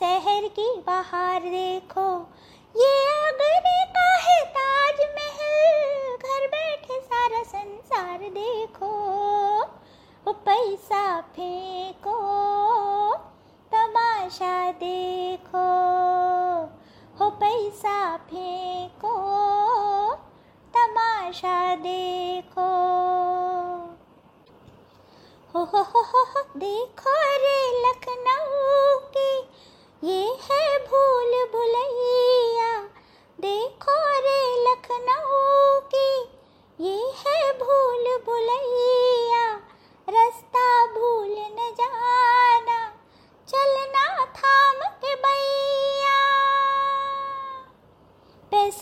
शहर की बाहर देखो। ये आगरे का है ताजमहल? घर बैठे सारा संसार देखो। ओ पैसा फेंको, तमाशा देखो। हो पैसा फेंको, तमाशा देखो। हो हो हो हो देखो रे लखनऊ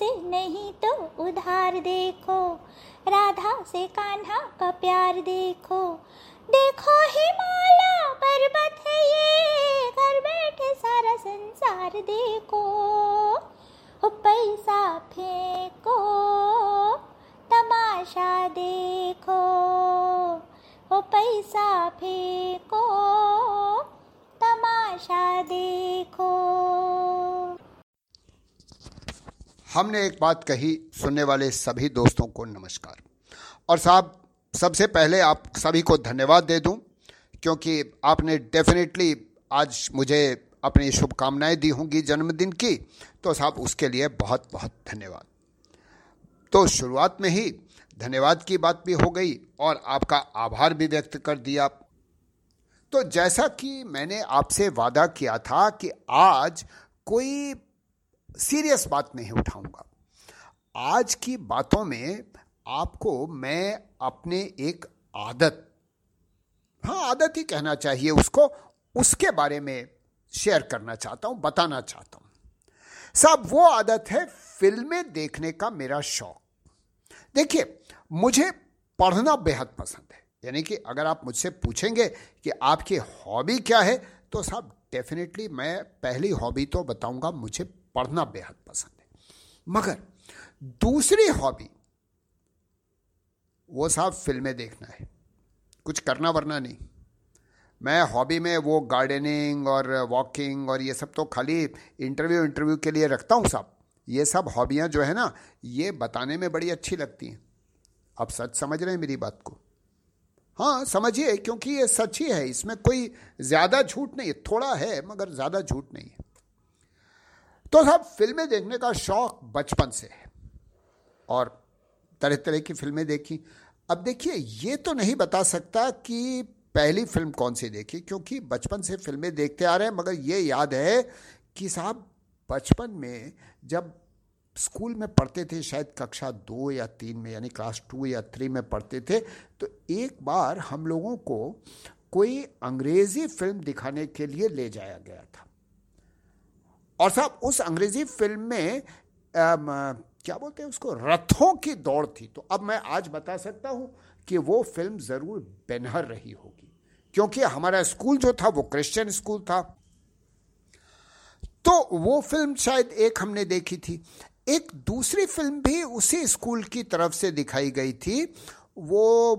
पैसे नहीं तो उधार देखो। राधा से कान्हा का प्यार देखो। देखो हिमालय पर्वत है ये। घर बैठे सारा संसार देखो। पैसा फेंको, तमाशा देखो। हो पैसा फेंको, तमाशा देखो। हमने एक बात कही सुनने वाले सभी दोस्तों को नमस्कार। और साहब, सबसे पहले आप सभी को धन्यवाद दे दूँ, क्योंकि आपने डेफिनेटली आज मुझे अपनी शुभकामनाएँ दी होंगी जन्मदिन की तो साहब उसके लिए बहुत बहुत धन्यवाद। तो शुरुआत में ही धन्यवाद की बात भी हो गई और आपका आभार भी व्यक्त कर दिया। तो जैसा कि मैंने आपसे वादा किया था कि आज कोई सीरियस बात नहीं उठाऊँगा। आज की बातों में आपको मैं अपने एक आदत हाँ आदत ही कहना चाहिए उसको, उसके बारे में शेयर करना चाहता हूँ, बताना चाहता हूँ। साहब, वो आदत है फ़िल्में देखने का मेरा शौक। देखिए, मुझे पढ़ना बेहद पसंद है। यानी कि अगर आप मुझसे पूछेंगे कि आपकी हॉबी क्या है तो साहब, डेफिनेटली मैं पहली हॉबी तो बताऊँगा, मुझे पढ़ना बेहद पसंद है। मगर दूसरी हॉबी, वो साहब फ़िल्में देखना है। कुछ करना वरना नहीं। मैं हॉबी में वो गार्डनिंग और वॉकिंग और ये सब तो खाली इंटरव्यू इंटरव्यू के लिए रखता हूँ साहब। ये सब हॉबियाँ जो है ना, ये बताने में बड़ी अच्छी लगती हैं। आप सच समझ रहे हैं मेरी बात को? हाँ समझिए, क्योंकि ये सच ही है। इसमें कोई ज़्यादा झूठ नहीं है। थोड़ा है, मगर ज़्यादा झूठ नहीं है। तो साहब फ़िल्में देखने का शौक बचपन से है। और तरह तरह की फ़िल्में देखी। अब देखिए, ये तो नहीं बता सकता कि पहली फ़िल्म कौन सी देखी, क्योंकि बचपन से फ़िल्में देखते आ रहे हैं, मगर ये याद है कि साहब, बचपन में जब स्कूल में पढ़ते थे, शायद कक्षा दो या तीन में, यानी क्लास टू या थ्री में पढ़ते थे तो एक बार हम लोगों को कोई अंग्रेज़ी फ़िल्म दिखाने के लिए ले जाया गया था। और साहब, उस अंग्रेज़ी फ़िल्म में क्या बोलते हैं उसको, रथों की दौड़ थी। तो अब मैं आज बता सकता हूँ कि वो फ़िल्म ज़रूर बेनहर रही होगी, क्योंकि हमारा स्कूल जो था, वो क्रिश्चियन स्कूल था। तो वो फ़िल्म शायद एक हमने देखी थी। एक दूसरी फ़िल्म भी उसी स्कूल की तरफ़ से दिखाई गई थी। वो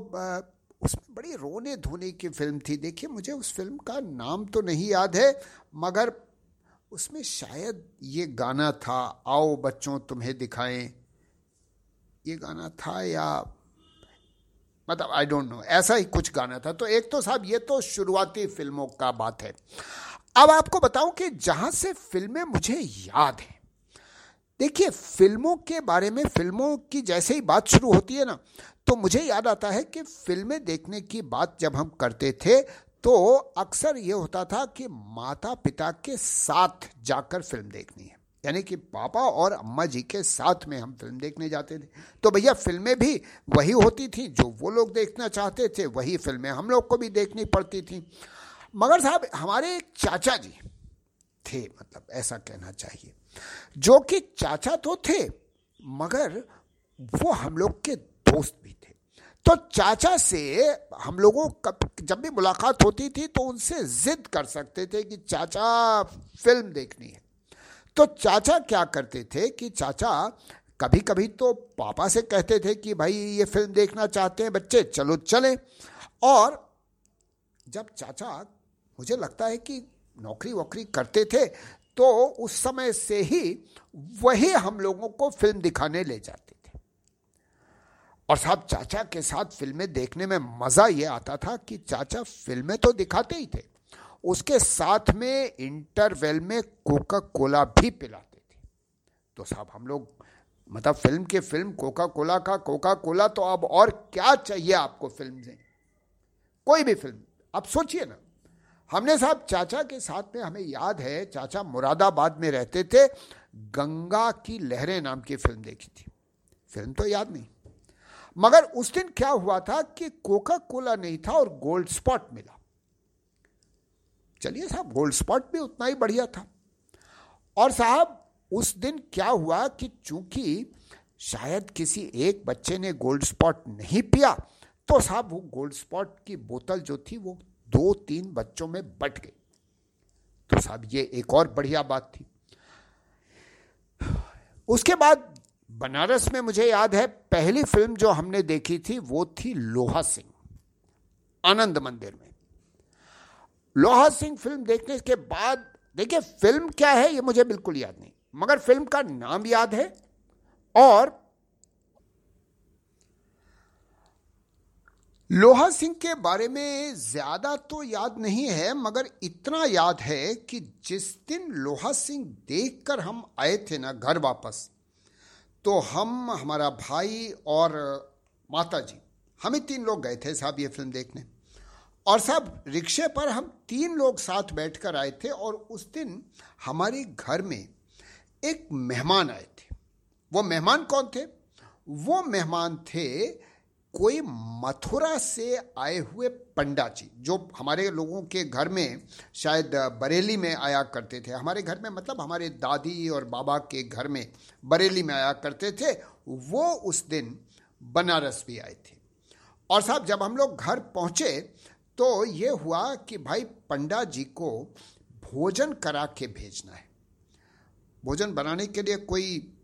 उसमें बड़ी रोने धोने की फ़िल्म थी। देखिए, मुझे उस फ़िल्म का नाम तो नहीं याद है, मगर उसमें शायद ये गाना था, आओ बच्चों तुम्हें दिखाएँ। ये गाना था या मतलब आई डोंट नो ऐसा ही कुछ गाना था। तो एक तो साहब, ये तो शुरुआती फ़िल्मों का बात है। अब आपको बताऊँ कि जहाँ से फ़िल्में मुझे याद हैं। देखिए, फ़िल्मों के बारे में, फ़िल्मों की जैसे ही बात शुरू होती है ना तो मुझे याद आता है कि फ़िल्में देखने की बात जब हम करते थे तो अक्सर ये होता था कि माता पिता के साथ जाकर फ़िल्म देखनी है। यानी कि पापा और अम्मा जी के साथ में हम फ़िल्म देखने जाते थे। तो भैया, फ़िल्में भी वही होती थी, जो वो लोग देखना चाहते थे, वही फ़िल्में हम लोग को भी देखनी पड़ती थी। मगर साहब, हमारे एक चाचा जी थे मतलब ऐसा कहना चाहिए, जो कि चाचा तो थे, मगर वो हम लोग के दोस्त भी तो चाचा से हम लोगों जब भी मुलाकात होती थी तो उनसे जिद कर सकते थे कि चाचा फ़िल्म देखनी है। तो चाचा क्या करते थे कि चाचा कभी कभी तो पापा से कहते थे कि भाई ये फ़िल्म देखना चाहते हैं बच्चे, चलो चलें। और जब चाचा मुझे लगता है कि नौकरी वोकरी करते थे तो उस समय से ही वही हम लोगों को फ़िल्म दिखाने ले जाते। और साहब चाचा के साथ फ़िल्में देखने में मज़ा ये आता था कि चाचा फ़िल्में तो दिखाते ही थे। उसके साथ में इंटरवेल में कोका कोला भी पिलाते थे। तो साहब हम लोग मतलब फ़िल्म के फ़िल्म कोका कोला का कोका कोला तो अब और क्या चाहिए आपको फ़िल्म से? कोई भी फ़िल्म, आप सोचिए ना। हमने साहब चाचा के साथ में, हमें याद है, चाचा मुरादाबाद में रहते थे, गंगा की लहरें नाम की फ़िल्म देखी थी। फ़िल्म तो याद नहीं। मगर उस दिन क्या हुआ था कि कोका कोला नहीं था और गोल्ड स्पॉट मिला। चलिए साहब, गोल्ड स्पॉट भी उतना ही बढ़िया था। और साहब, उस दिन क्या हुआ कि चूँकि शायद किसी एक बच्चे ने गोल्ड स्पॉट नहीं पिया तो साहब वो गोल्ड स्पॉट की बोतल जो थी वो दो तीन बच्चों में बट गई। तो साहब, ये एक और बढ़िया बात थी। उसके बाद बनारस में मुझे याद है, पहली फ़िल्म जो हमने देखी थी, वो थी लोहा सिंह, आनंद मंदिर में। लोहा सिंह फ़िल्म देखने के बाद, देखिए, फ़िल्म क्या है, ये मुझे बिल्कुल याद नहीं, मगर फ़िल्म का नाम याद है, और लोहा सिंह के बारे में ज़्यादा तो याद नहीं है, मगर इतना याद है कि जिस दिन लोहा सिंह देखकर हम आए थे ना घर वापस तो हम, हमारा भाई और माता जी हम ही तीन लोग गए थे साहब ये फ़िल्म देखने। और साहब रिक्शे पर हम तीन लोग साथ बैठकर आए थे और उस दिन हमारे घर में एक मेहमान आए थे। वो मेहमान कौन थे? वो मेहमान थे कोई मथुरा से आए हुए पंडा जी जो हमारे लोगों के घर में शायद बरेली में आया करते थे, हमारे घर में मतलब हमारे दादी और बाबा के घर में बरेली में आया करते थे, वो उस दिन बनारस भी आए थे। और साहब, जब हम लोग घर पहुँचे तो ये हुआ कि भाई पंडा जी को भोजन करा के भेजना है। भोजन बनाने के लिए कोई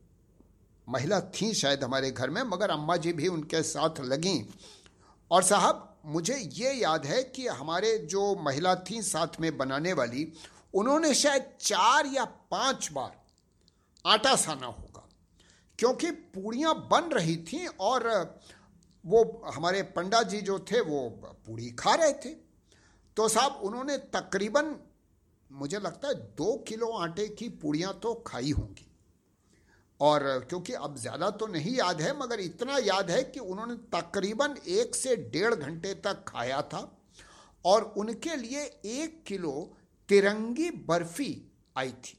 महिला थी शायद हमारे घर में, मगर अम्मा जी भी उनके साथ लगी। और साहब, मुझे ये याद है कि हमारे जो महिला थी साथ में बनाने वाली, उन्होंने शायद चार या पाँच बार आटा साना होगा, क्योंकि पूड़ियाँ बन रही थी और वो हमारे पंडा जी जो थे, वो पूड़ी खा रहे थे। तो साहब, उन्होंने तकरीबन, मुझे लगता है दो किलो आटे की पूड़ियाँ तो खाई होंगी। और क्योंकि अब ज़्यादा तो नहीं याद है, मगर इतना याद है कि उन्होंने तकरीबन एक से डेढ़ घंटे तक खाया था और उनके लिए एक किलो तिरंगी बर्फ़ी आई थी।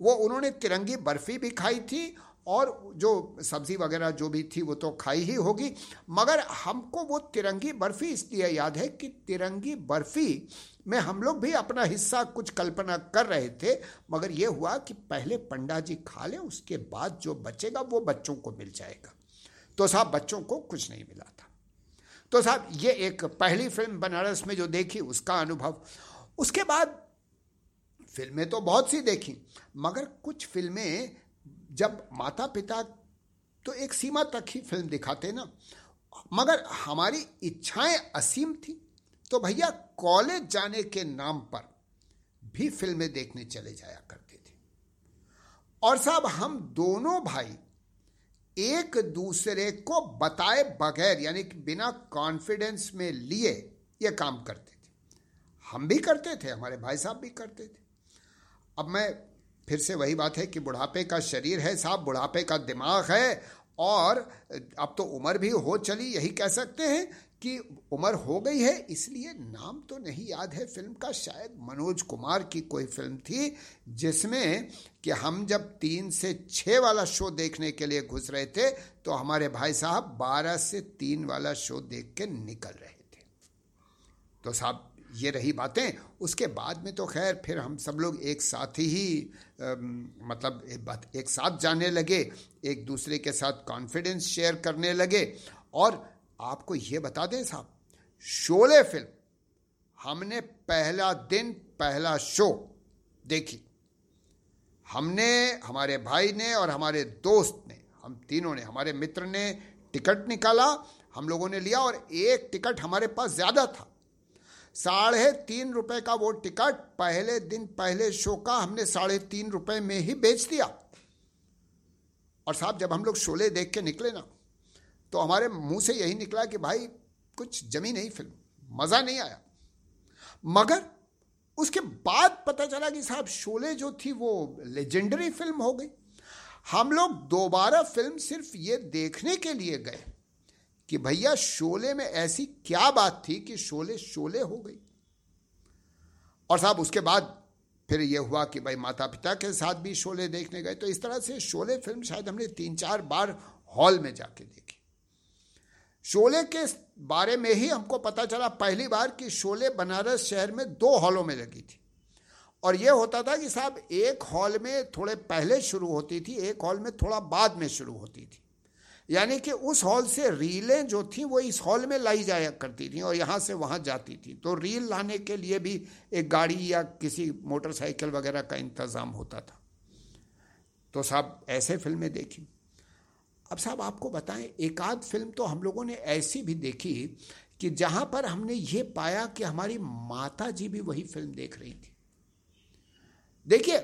वो उन्होंने तिरंगी बर्फ़ी भी खाई थी और जो सब्ज़ी वगैरह जो भी थी वो तो खाई ही होगी। मगर हमको वो तिरंगी बर्फ़ी इसलिए याद है कि तिरंगी बर्फ़ी में हम लोग भी अपना हिस्सा कुछ कल्पना कर रहे थे, मगर ये हुआ कि पहले पंडा जी खा लें, उसके बाद जो बचेगा वो बच्चों को मिल जाएगा। तो साहब, बच्चों को कुछ नहीं मिला था। तो साहब, ये एक पहली फ़िल्म बनारस में जो देखी, उसका अनुभव। उसके बाद फ़िल्में तो बहुत सी देखी, मगर कुछ फ़िल्में जब माता पिता तो एक सीमा तक ही फ़िल्म दिखाते ना, मगर हमारी इच्छाएँ असीम थी तो भैया कॉलेज जाने के नाम पर भी फ़िल्में देखने चले जाया करते थे। और साहब हम दोनों भाई एक दूसरे को बताए बगैर, यानी कि बिना कॉन्फिडेंस में लिए ये काम करते थे। हम भी करते थे, हमारे भाई साहब भी करते थे। अब मैं फिर से वही बात है कि बुढ़ापे का शरीर है साहब, बुढ़ापे का दिमाग है और अब तो उम्र भी हो चली, यही कह सकते हैं कि उम्र हो गई है, इसलिए नाम तो नहीं याद है फ़िल्म का, शायद मनोज कुमार की कोई फ़िल्म थी जिसमें कि हम जब तीन से छः वाला शो देखने के लिए घुस रहे थे तो हमारे भाई साहब बारह से तीन वाला शो देख के निकल रहे थे। तो साहब ये रही बातें। उसके बाद में तो खैर फिर हम सब लोग एक साथ ही आ, मतलब एक बात एक साथ जाने लगे एक दूसरे के साथ कॉन्फिडेंस शेयर करने लगे। और आपको ये बता दें साहब शोले फ़िल्म हमने पहला दिन पहला शो देखी। हमने हमारे भाई ने और हमारे दोस्त ने हम तीनों ने हमारे मित्र ने टिकट निकाला हम लोगों ने लिया और एक टिकट हमारे पास ज़्यादा था। साढ़े तीन रुपए का वो टिकट पहले दिन पहले शो का हमने साढ़े तीन रुपए में ही बेच दिया। और साहब, जब हम लोग शोले देख के निकले ना तो हमारे मुँह से यही निकला कि भाई, कुछ जमी नहीं फ़िल्म, मज़ा नहीं आया। मगर उसके बाद पता चला कि साहब, शोले जो थी वो लेजेंडरी फ़िल्म हो गई। हम लोग दोबारा फ़िल्म सिर्फ़ ये देखने के लिए गए। कि भैया शोले में ऐसी क्या बात थी कि शोले शोले हो गई? और साहब, उसके बाद फिर ये हुआ कि भाई माता पिता के साथ भी शोले देखने गए। तो इस तरह से शोले फ़िल्म शायद हमने तीन चार बार हॉल में जाके देखी। शोले के बारे में ही हमको पता चला पहली बार कि शोले बनारस शहर में दो हॉलों में लगी थी। और ये होता था कि साहब, एक हॉल में थोड़े पहले शुरू होती थी, एक हॉल में थोड़ा बाद में शुरू होती थी। यानी कि उस हॉल से रीलें जो थी, वो इस हॉल में लाई जाया करती थी और यहाँ से वहाँ जाती थी। तो रील लाने के लिए भी एक गाड़ी या किसी मोटरसाइकिल वगैरह का इंतज़ाम होता था। तो साहब, ऐसे फ़िल्में देखी। अब साहब, आपको बताएँ, एक आध फ़िल्म तो हम लोगों ने ऐसी भी देखी कि जहाँ पर हमने ये पाया कि हमारी माता जी भी वही फ़िल्म देख रही थी। देखिए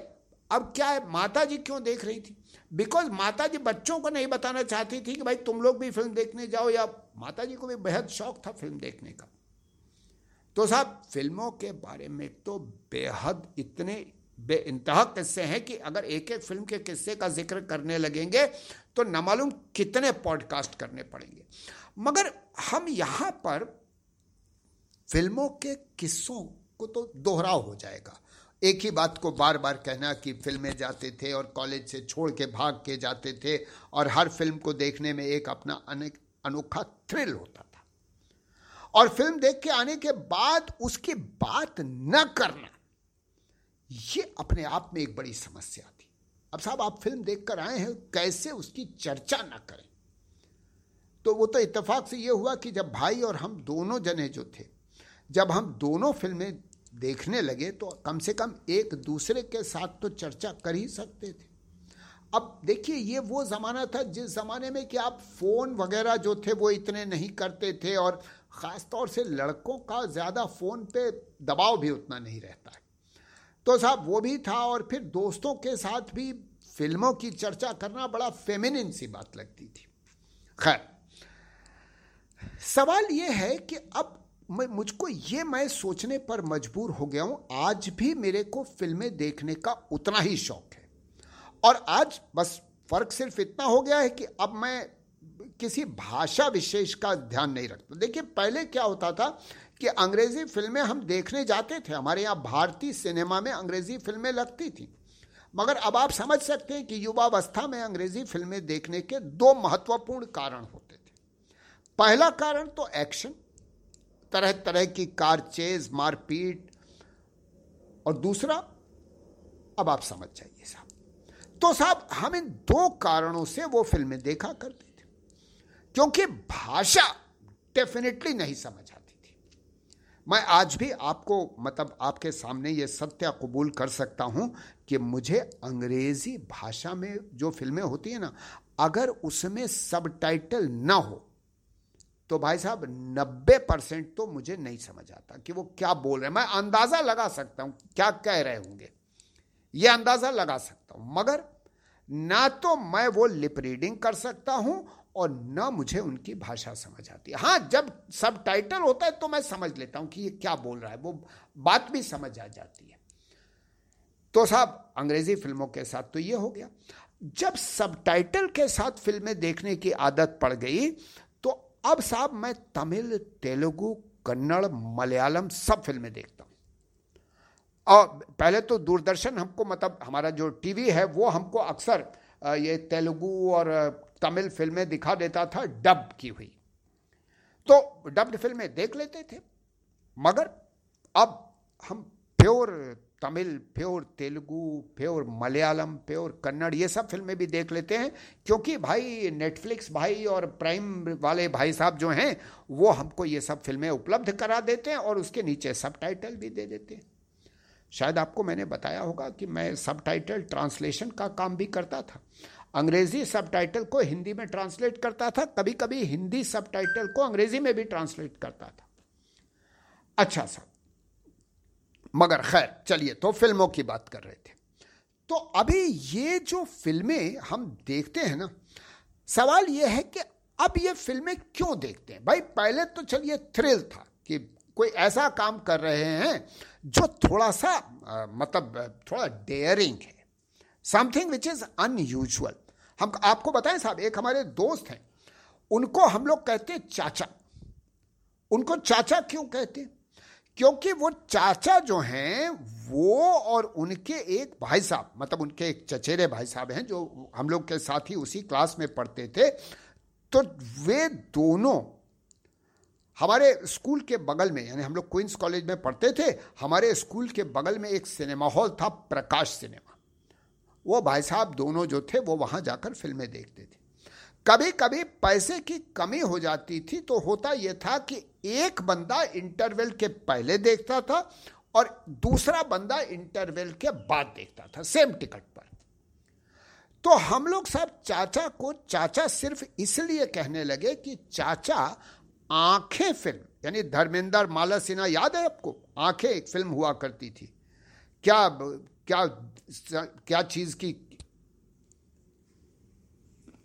अब क्या है माता जी क्यों देख रही थी? बिकॉज़ माता जी बच्चों को नहीं बताना चाहती थी कि भाई तुम लोग भी फ़िल्म देखने जाओ या माता जी को भी बेहद शौक था फ़िल्म देखने का। तो साहब फ़िल्मों के बारे में तो बेहद इतने बे इंतहा किस्से हैं कि अगर एक एक फ़िल्म के किस्से का ज़िक्र करने लगेंगे तो न मालूम कितने पॉडकास्ट करने पड़ेंगे। मगर हम यहाँ पर फ़िल्मों के किस्सों को तो दोहराव हो जाएगा। एक ही बात को बार बार कहना कि फ़िल्में जाते थे और कॉलेज से छोड़ के भाग के जाते थे और हर फ़िल्म को देखने में एक अपना अनोखा थ्रिल होता था। और फ़िल्म देख के आने के बाद उसकी बात न करना, ये अपने आप में एक बड़ी समस्या थी। अब साहब, आप फ़िल्म देखकर आए हैं, कैसे उसकी चर्चा ना करें? तो वो तो इत्तेफाक से ये हुआ कि जब भाई और हम दोनों जने जो थे, जब हम दोनों फ़िल्में देखने लगे तो कम से कम एक दूसरे के साथ तो चर्चा कर ही सकते थे। अब देखिए, ये वो ज़माना था, जिस ज़माने में कि आप फ़ोन वगैरह जो थे वो इतने नहीं करते थे और ख़ास तौर से लड़कों का ज़्यादा फ़ोन पे दबाव भी उतना नहीं रहता है। तो साहब, वो भी था और फिर दोस्तों के साथ भी फ़िल्मों की चर्चा करना बड़ा फेमिनिन सी बात लगती थी। खैर, सवाल ये है कि अब मैं मुझको ये मैं सोचने पर मजबूर हो गया हूँ, आज भी मेरे को फ़िल्में देखने का उतना ही शौक है। और आज बस फ़र्क सिर्फ़ इतना हो गया है कि अब मैं किसी भाषा विशेष का ध्यान नहीं रखता। देखिए, पहले क्या होता था कि अंग्रेज़ी फ़िल्में हम देखने जाते थे। हमारे यहाँ भारतीय सिनेमा में अंग्रेज़ी फ़िल्में लगती थी। मगर अब आप समझ सकते हैं कि युवावस्था में अंग्रेज़ी फ़िल्में देखने के दो महत्वपूर्ण कारण होते थे। पहला कारण तो एक्शन तरह तरह की कार चेज, मारपीट। और दूसरा, अब आप समझ जाइए साहब। तो साहब, हम इन दो कारणों से वो फ़िल्में देखा करते थे, क्योंकि भाषा डेफिनेटली नहीं समझ आती थी। मैं आज भी आपको मतलब आपके सामने ये सत्य कबूल कर सकता हूँ कि मुझे अंग्रेज़ी भाषा में जो फ़िल्में होती है ना, अगर उसमें सब टाइटल ना हो तो भाई साहब, नब्बे परसेंट तो मुझे नहीं समझ आता कि वो क्या बोल रहे हैं। मैं अंदाज़ा लगा सकता हूँ क्या कह रहे होंगे। ये अंदाज़ा लगा सकता हूँ। मगर ना तो मैं वो लिप रीडिंग कर सकता हूँ और ना मुझे उनकी भाषा समझ आती। है हाँ जब सब टाइटल होता है तो मैं समझ लेता हूँ कि ये क्या बोल रहा है। वो बात भी समझ आ जाती है। तो साहब, अंग्रेज़ी फ़िल्मों के साथ तो ये हो गया। जब सब टाइटल के साथ फ़िल्में देखने की आदत पड़ गई अब साहब मैं तमिल, तेलुगु, कन्नड़, मलयालम सब फ़िल्में देखता हूँ। और पहले तो दूरदर्शन हमको मतलब हमारा जो टीवी है वो हमको अक्सर ये तेलुगु और तमिल फ़िल्में दिखा देता था, डब की हुई। तो डब्ड फ़िल्में देख लेते थे, मगर अब हम pure Tamil pure Telugu pure Malayalam pure Kannada, ये सब फ़िल्में भी देख लेते हैं, क्योंकि भाई नेटफ्लिक्स भाई और प्राइम वाले भाई साहब जो हैं, वो हमको ये सब फ़िल्में उपलब्ध करा देते हैं और उसके नीचे सब भी दे देते हैं। शायद आपको मैंने बताया होगा कि मैं सब ट्रांसलेशन का काम भी करता था। अंग्रेज़ी सबको हिंदी में ट्रांसलेट करता था कभी कभी हिंदी सबको अंग्रेज़ी में भी ट्रांसलेट करता था। अच्छा साहब मगर खैर चलिए तो फ़िल्मों की बात कर रहे थे। तो अभी ये जो फ़िल्में हम देखते हैं ना सवाल ये है कि अब ये फ़िल्में क्यों देखते हैं? भाई पहले तो चलिए थ्रिल था कि कोई ऐसा काम कर रहे हैं जो थोड़ा सा आ, मतलब थोड़ा डेयरिंग है। समथिंग विच इज़ अनयूजल हम आपको बताएँ साहब एक हमारे दोस्त हैं उनको हम लोग कहते हैं चाचा। उनको चाचा क्यों कहते हैं? क्योंकि वो चाचा जो हैं, वो और उनके एक भाई साहब मतलब उनके एक चचेरे भाई साहब हैं, जो हम लोग के साथ ही उसी क्लास में पढ़ते थे तो वे दोनों हमारे स्कूल के बगल में, यानी हम लोग क्वींस कॉलेज में पढ़ते थे, हमारे स्कूल के बगल में एक सिनेमा हॉल था, प्रकाश सिनेमा। वो भाई साहब दोनों जो थे, वो वहाँ जाकर फ़िल्में देखते थे। कभी कभी पैसे की कमी हो जाती थी तो होता यह था कि एक बंदा इंटरवल के पहले देखता था और दूसरा बंदा इंटरवल के बाद देखता था सेम टिकट पर। तो हम लोग सब चाचा को, चाचा सिर्फ़ इसलिए कहने लगे कि चाचा आँखें फ़िल्म यानी धर्मेंद्र माला सिन्हा, याद है आपको? आँखें एक फ़िल्म हुआ करती थी। क्या क्या क्या चीज़ की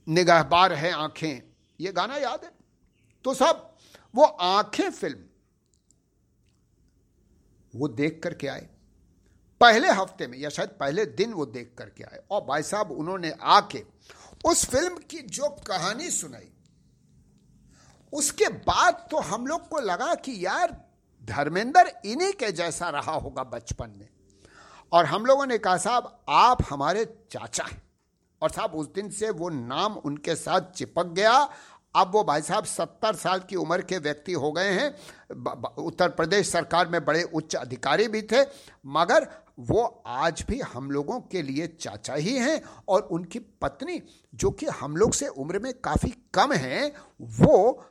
निगाहबार है आँखें? ये गाना याद है? तो सब वो आँखें फ़िल्म। वो देख करके आए। पहले हफ़्ते में, या शायद पहले दिन वो देख करके आए। और भाई साहब, उन्होंने आके उस फ़िल्म की जो कहानी सुनाई, उसके बाद तो हम लोग को लगा कि यार, धर्मेंद्र इन्हीं के जैसा रहा होगा बचपन में। और हम लोगों ने कहा, साहब, आप हमारे चाचा हैं। और साहब, उस दिन से वो नाम उनके साथ चिपक गया अब वो भाई साहब सत्तर साल की उम्र के व्यक्ति हो गए हैं। उत्तर प्रदेश सरकार में बड़े उच्च अधिकारी भी थे, मगर वो आज भी हम लोगों के लिए चाचा ही हैं और उनकी पत्नी, जो कि हम लोग से उम्र में काफ़ी कम है, वो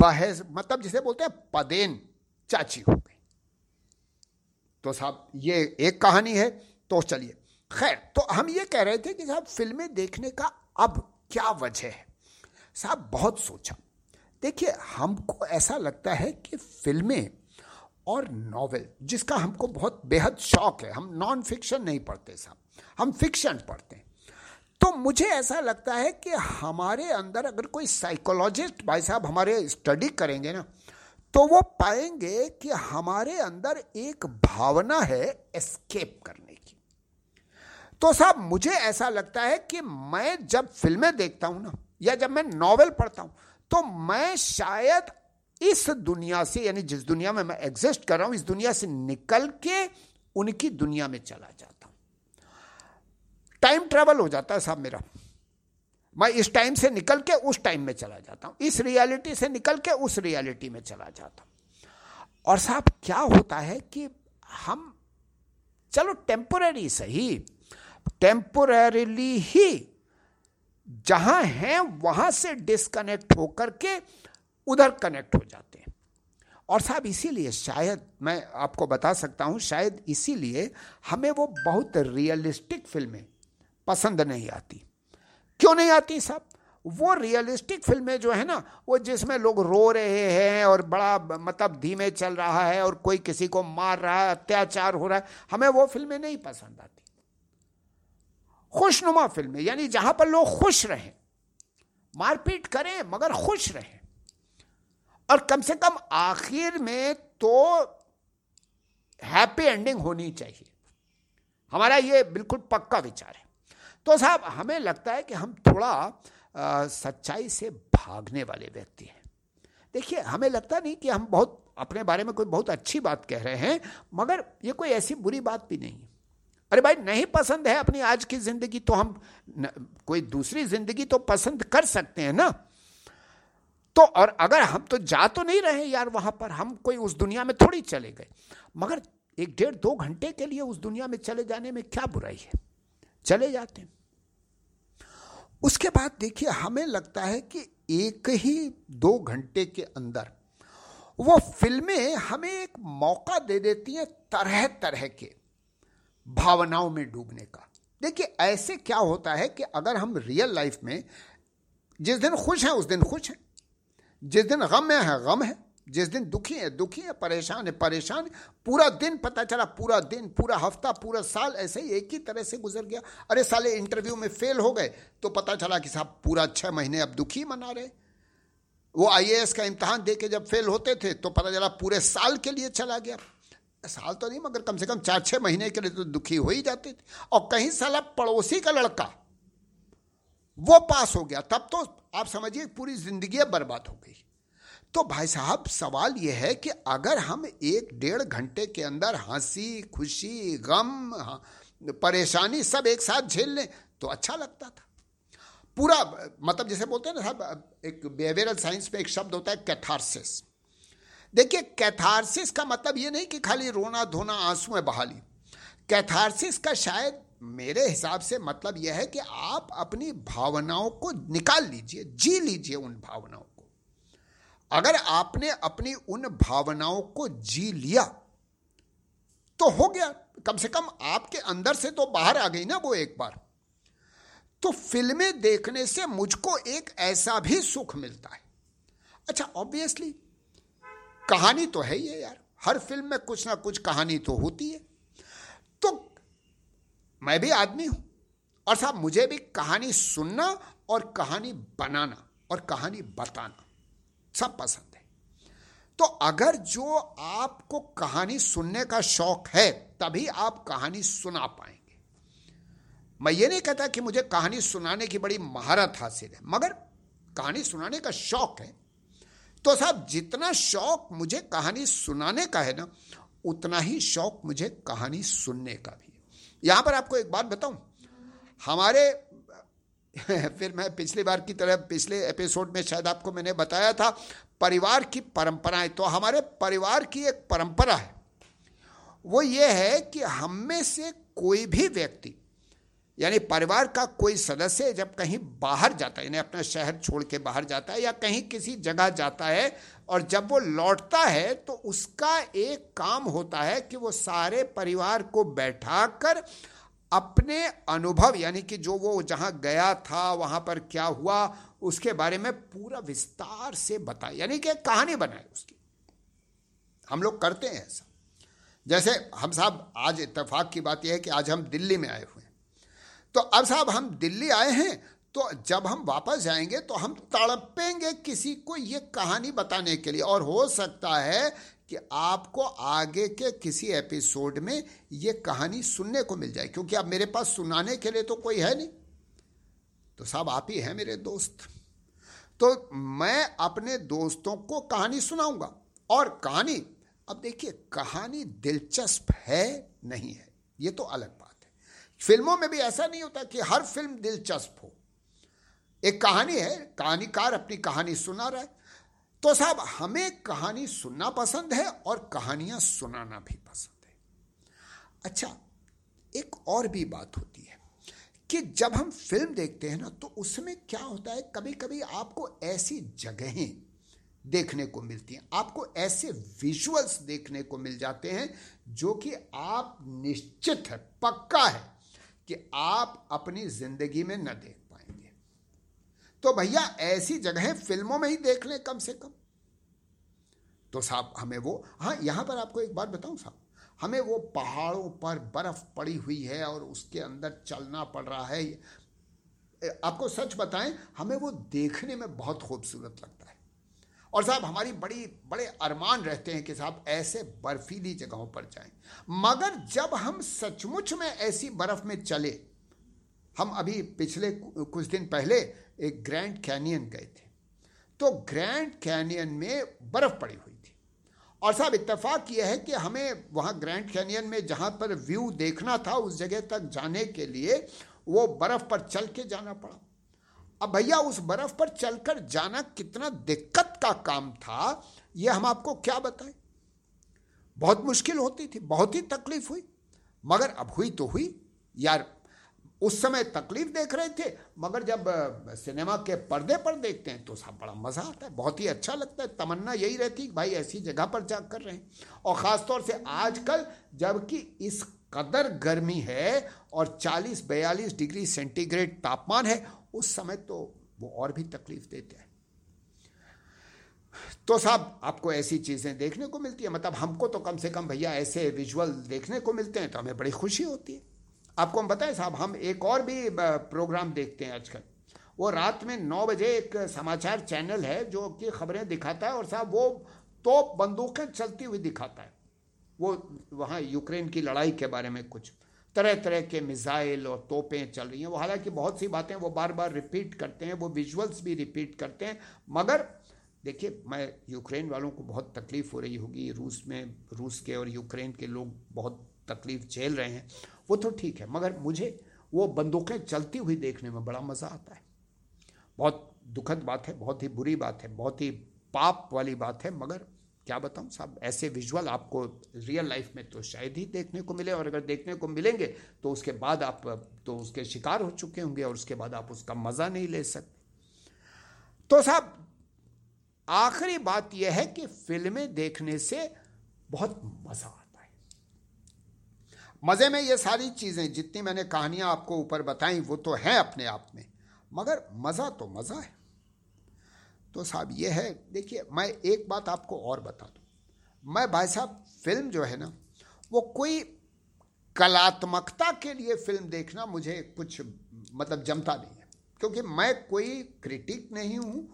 बहस मतलब जिसे बोलते हैं पदेन चाची हो गई। तो साहब, ये एक कहानी है तो चलिए। खैर तो हम ये कह रहे थे कि साहब, फ़िल्में देखने का अब क्या वजह है? साहब, बहुत सोचा। देखिए, हमको ऐसा लगता है कि फ़िल्में और नॉवेल, जिसका हमको बहुत बेहद शौक है, हम नॉन फिक्शन नहीं पढ़ते साहब, हम फिक्शन पढ़ते हैं। तो मुझे ऐसा लगता है कि हमारे अंदर अगर कोई साइकोलॉजिस्ट भाई साहब हमारे स्टडी करेंगे ना तो वो पाएँगे कि हमारे अंदर एक भावना है एस्केप करने की। तो साहब, मुझे ऐसा लगता है कि मैं जब फ़िल्में देखता हूँ ना या जब मैं नॉवेल पढ़ता हूँ तो मैं शायद इस दुनिया से, यानी जिस दुनिया में मैं एग्जिस्ट कर रहा हूँ, इस दुनिया से निकल के उनकी दुनिया में चला जाता हूँ। टाइम ट्रेवल हो जाता है साहब मेरा। मैं इस टाइम से निकल के उस टाइम में चला जाता हूँ। इस रियलिटी से निकल के उस रियलिटी में चला जाता हूँ। और साहब, क्या होता है कि हम, चलो टेम्पोररी सही टेम्पोररीली ही जहाँ हैं, वहाँ से डिस्कनेक्ट होकर के उधर कनेक्ट हो जाते हैं। और साहब, इसीलिए शायद, मैं आपको बता सकता हूँ, शायद इसीलिए हमें वो बहुत रियलिस्टिक फ़िल्में पसंद नहीं आती। क्यों नहीं आती साहब? वो रियलिस्टिक फ़िल्में जो है ना, वो जिसमें लोग रो रहे हैं और बड़ा मतलब धीमे चल रहा है और कोई किसी को मार रहा है, अत्याचार हो रहा है, हमें वो फ़िल्में नहीं पसंद आती। खुशनुमा फ़िल्में यानी जहाँ पर लोग खुश रहें मारपीट करें मगर खुश रहें। और कम से कम आखिर में तो हैप्पी एंडिंग होनी चाहिए। हमारा ये बिल्कुल पक्का विचार है। तो साहब हमें लगता है कि हम थोड़ा आ, सच्चाई से भागने वाले व्यक्ति हैं। देखिए हमें लगता नहीं कि हम बहुत अपने बारे में कोई बहुत अच्छी बात कह रहे हैं मगर ये कोई ऐसी बुरी बात भी नहीं अरे भाई नहीं पसंद है अपनी आज की ज़िंदगी तो हम न, कोई दूसरी ज़िंदगी तो पसंद कर सकते हैं ना? तो और अगर हम तो जा तो नहीं रहे यार वहाँ पर हम कोई उस दुनिया में थोड़ी चले गए। मगर एक डेढ़ दो घंटे के लिए उस दुनिया में चले जाने में क्या बुराई है? चले जाते हैं। उसके बाद देखिए हमें लगता है कि एक ही दो घंटे के अंदर वो फ़िल्में हमें एक मौका दे देती हैं तरह तरह के। भावनाओं में डूबने का। देखिए, ऐसे क्या होता है कि अगर हम रियल लाइफ में जिस दिन खुश हैं, उस दिन खुश हैं। जिस दिन गम में है, गम है। जिस दिन दुखी है दुखी है, परेशान है परेशान है। पूरा दिन पता चला, पूरा दिन, पूरा हफ़्ता, पूरा साल ऐसे ही एक ही तरह से गुजर गया। अरे, साले इंटरव्यू में फेल हो गए तो पता चला कि साहब, पूरा छह महीने अब दुखी मना रहे वो आईएएस का इम्तहान दे के जब फेल होते थे तो पता चला पूरे साल के लिए चला गया। साल तो नहीं मगर कम से कम चार छह महीने के लिए तो दुखी हो ही जाते थे। और कहीं साला पड़ोसी का लड़का वो पास हो गया तब तो आप समझिए पूरी ज़िंदगी बर्बाद हो गई। तो भाई साहब सवाल यह है कि अगर हम एक डेढ़ घंटे के अंदर हँसी खुशी गम हाँ, परेशानी सब एक साथ झेल लें तो अच्छा लगता था। पूरा मतलब जैसे बोलते हैं ना साहब एक बिहेवियरल साइंस में एक शब्द होता है कैथारसिस देखिए, कैथारसिस का मतलब ये नहीं कि खाली रोना धोना आँसू में बहाली। कैथारसिस का शायद मेरे हिसाब से मतलब यह है कि आप अपनी भावनाओं को निकाल लीजिए, जी लीजिए उन भावनाओं को। अगर आपने अपनी उन भावनाओं को जी लिया तो हो गया। कम से कम आपके अंदर से तो बाहर आ गई ना वो एक बार। तो फ़िल्में देखने से मुझको एक ऐसा भी सुख मिलता है। अच्छा ऑब्वियसली कहानी तो है ये यार। हर फ़िल्म में कुछ ना कुछ कहानी तो होती है। तो मैं भी आदमी हूँ। और साहब, मुझे भी कहानी सुनना और कहानी बनाना और कहानी बताना सब पसंद है। तो अगर जो आपको कहानी सुनने का शौक है, तभी आप कहानी सुना पाएँगे। मैं ये नहीं कहता कि मुझे कहानी सुनाने की बड़ी महारत हासिल है, मगर कहानी सुनाने का शौक है। तो साहब, जितना शौक मुझे कहानी सुनाने का है ना, उतना ही शौक मुझे कहानी सुनने का भी यहाँ पर आपको एक बात बताऊँ। हमारे, फिर मैं पिछली बार की तरह, पिछले एपिसोड में शायद आपको मैंने बताया था, परिवार की परंपराएँ। तो हमारे परिवार की एक परंपरा है। वो ये है कि हम में से कोई भी व्यक्ति यानी परिवार का कोई सदस्य जब कहीं बाहर जाता है, यानी अपना शहर छोड़ के बाहर जाता है या कहीं किसी जगह जाता है और जब वो लौटता है तो उसका एक काम होता है कि वो सारे परिवार को बैठाकर अपने अनुभव, यानी कि जो वो जहाँ गया था, वहाँ पर क्या हुआ, उसके बारे में पूरा विस्तार से बताए। यानी कि कहानी बनाए उसकी। हम लोग करते हैं ऐसा। जैसे हम साहब, आज इतफाक की बात यह है कि आज हम दिल्ली में आए हुए तो अब साहब हम दिल्ली आए हैं तो जब हम वापस जाएँगे तो हम तड़पेंगे किसी को ये कहानी बताने के लिए। और हो सकता है कि आपको आगे के किसी एपिसोड में ये कहानी सुनने को मिल जाए, क्योंकि अब मेरे पास सुनाने के लिए तो कोई है नहीं। तो साहब आप ही हैं मेरे दोस्त। तो मैं अपने दोस्तों को कहानी सुनाऊँगा। और कहानी, अब देखिए, कहानी दिलचस्प है, नहीं है, ये तो अलग। फ़िल्मों में भी ऐसा नहीं होता कि हर फ़िल्म दिलचस्प हो। एक कहानी है, कहानीकार अपनी कहानी सुना रहा है। तो साहब, हमें कहानी सुनना पसंद है और कहानियाँ सुनाना भी पसंद है। अच्छा एक और भी बात होती है कि जब हम फ़िल्म देखते हैं ना तो उसमें क्या होता है कभी कभी आपको ऐसी जगहें देखने को मिलती हैं। आपको ऐसे विजुअल्स देखने को मिल जाते हैं जो कि आप निश्चित है, पक्का है। कि आप अपनी ज़िंदगी में न देख पाएँगे। तो भैया, ऐसी जगह फ़िल्मों में ही देख लें कम से कम। तो साहब, हमें वो हाँ यहाँ पर आपको एक बात बताऊँ साहब। हमें वो पहाड़ों पर बर्फ़ पड़ी हुई है और उसके अंदर चलना पड़ रहा है। आपको सच बताएँ, हमें वो देखने में बहुत खूबसूरत लगता है। और साहब, हमारी बड़ी, बड़े अरमान रहते हैं कि साहब, ऐसे बर्फीली जगहों पर जाएँ। मगर जब हम सचमुच में ऐसी बर्फ़ में चले, हम अभी पिछले कुछ दिन पहले एक ग्रैंड कैनियन गए थे। तो ग्रैंड कैनियन में बर्फ़ पड़ी हुई थी। और साहब इतफाक़ यह है कि हमें वहाँ ग्रैंड कैनियन में जहाँ पर व्यू देखना था, उस जगह तक जाने के लिए वो बर्फ़ पर चल के जाना पड़ा। अब भैया उस बर्फ़ पर चलकर जाना कितना दिक्कत का काम था ये हम आपको क्या बताएँ? बहुत मुश्किल होती थी, बहुत ही तकलीफ़ हुई। मगर अब हुई तो हुई। यार, उस समय तकलीफ़ देख रहे थे, मगर जब सिनेमा के पर्दे पर देखते हैं तो सब बड़ा मज़ा आता है, बहुत ही अच्छा लगता है। तमन्ना यही रहती कि भाई ऐसी जगह पर जा कर रहे। हैं और ख़ास तौर से आजकल, जबकि इस कदर गर्मी है और 40-42 डिग्री सेंटीग्रेड तापमान है उस समय तो वो और भी तकलीफ़ देते हैं। तो साहब, आपको ऐसी चीज़ें देखने को मिलती है? मतलब हमको तो कम से कम भैया ऐसे विजुअल देखने को मिलते हैं तो हमें बड़ी खुशी होती है। आपको हम बताएँ साहब, हम एक और भी प्रोग्राम देखते हैं आजकल। वो रात में नौ बजे एक समाचार चैनल है जो कि खबरें दिखाता है और साहब वो तो बंदूकें चलती हुई दिखाता है। वो वहाँ यूक्रेन की लड़ाई के बारे में कुछ। तरह तरह के मिसाइल और तोपें चल रही हैं। वो हालाँकि बहुत सी बातें वो बार बार रिपीट करते हैं, वो विजुअल्स भी रिपीट करते हैं, मगर देखिए, मैं यूक्रेन वालों को बहुत तकलीफ़ हो रही होगी। रूस में, रूस के और यूक्रेन के लोग बहुत तकलीफ़ झेल रहे हैं। वो तो ठीक है, मगर मुझे वो बंदूकें चलती हुई देखने में बड़ा मज़ा आता है। बहुत दुखद बात है, बहुत ही बुरी बात है, बहुत ही पाप वाली बात है, मगर क्या बताऊँ साहब, ऐसे विजुअल आपको रियल लाइफ में तो शायद ही देखने को मिले, और अगर देखने को मिलेंगे तो उसके बाद आप तो उसके शिकार हो चुके होंगे, और उसके बाद आप उसका मज़ा नहीं ले सकते। तो साहब, आखिरी बात यह है कि फ़िल्में देखने से बहुत मज़ा आता है। मज़े में ये सारी चीज़ें, जितनी मैंने कहानियाँ आपको ऊपर बताई, वो तो हैं अपने आप में, मगर मज़ा तो मज़ा है। तो साहब, ये है, देखिए, मैं एक बात आपको और बता दूँ। मैं भाई साहब, फ़िल्म जो है ना, वो कोई कलात्मकता के लिए फ़िल्म देखना मुझे कुछ मतलब जमता नहीं है। क्योंकि मैं कोई क्रिटिक नहीं हूँ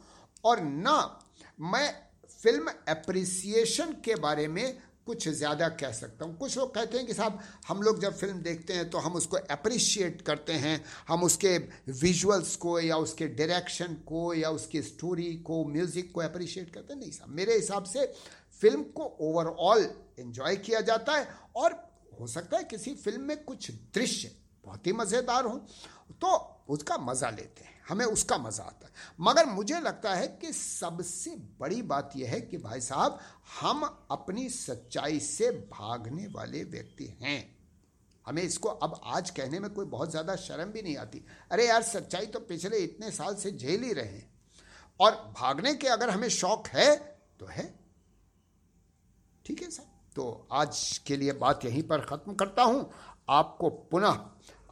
और ना मैं फ़िल्म अप्रिसिएशन के बारे में कुछ ज़्यादा कह सकता हूँ। कुछ लोग कहते हैं कि साहब, हम लोग जब फ़िल्म देखते हैं तो हम उसको अप्रिशिएट करते हैं। हम उसके विजुअल्स को या उसके डायरेक्शन को या उसकी स्टोरी को म्यूज़िक को अप्रिशिएट करते हैं। नहीं साहब, मेरे हिसाब से फ़िल्म को ओवरऑल इन्जॉय किया जाता है और हो सकता है किसी फ़िल्म में कुछ दृश्य बहुत ही मज़ेदार हो। तो उसका मज़ा लेते हैं। हमें उसका मज़ा आता है। मगर मुझे लगता है कि सबसे बड़ी बात यह है कि भाई साहब, हम अपनी सच्चाई से भागने वाले व्यक्ति हैं। हमें इसको अब आज कहने में कोई बहुत ज़्यादा शर्म भी नहीं आती। अरे यार, सच्चाई तो पिछले इतने साल से झेल ही रहे हैं। और भागने के अगर हमें शौक है तो है। ठीक है सर? तो आज के लिए बात यहीं पर ख़त्म करता हूँ। आपको पुनः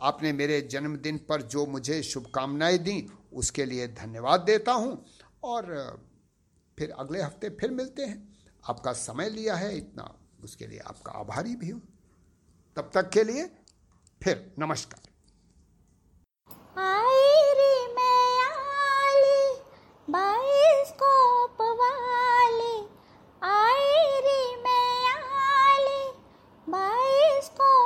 आपने मेरे जन्मदिन पर जो मुझे शुभकामनाएँ दी, उसके लिए धन्यवाद देता हूँ। और, फिर अगले हफ़्ते फिर मिलते हैं। आपका समय लिया है इतना, उसके लिए आपका आभारी भी हूँ। तब तक के लिए फिर नमस्कार। देखो तमाशा देखो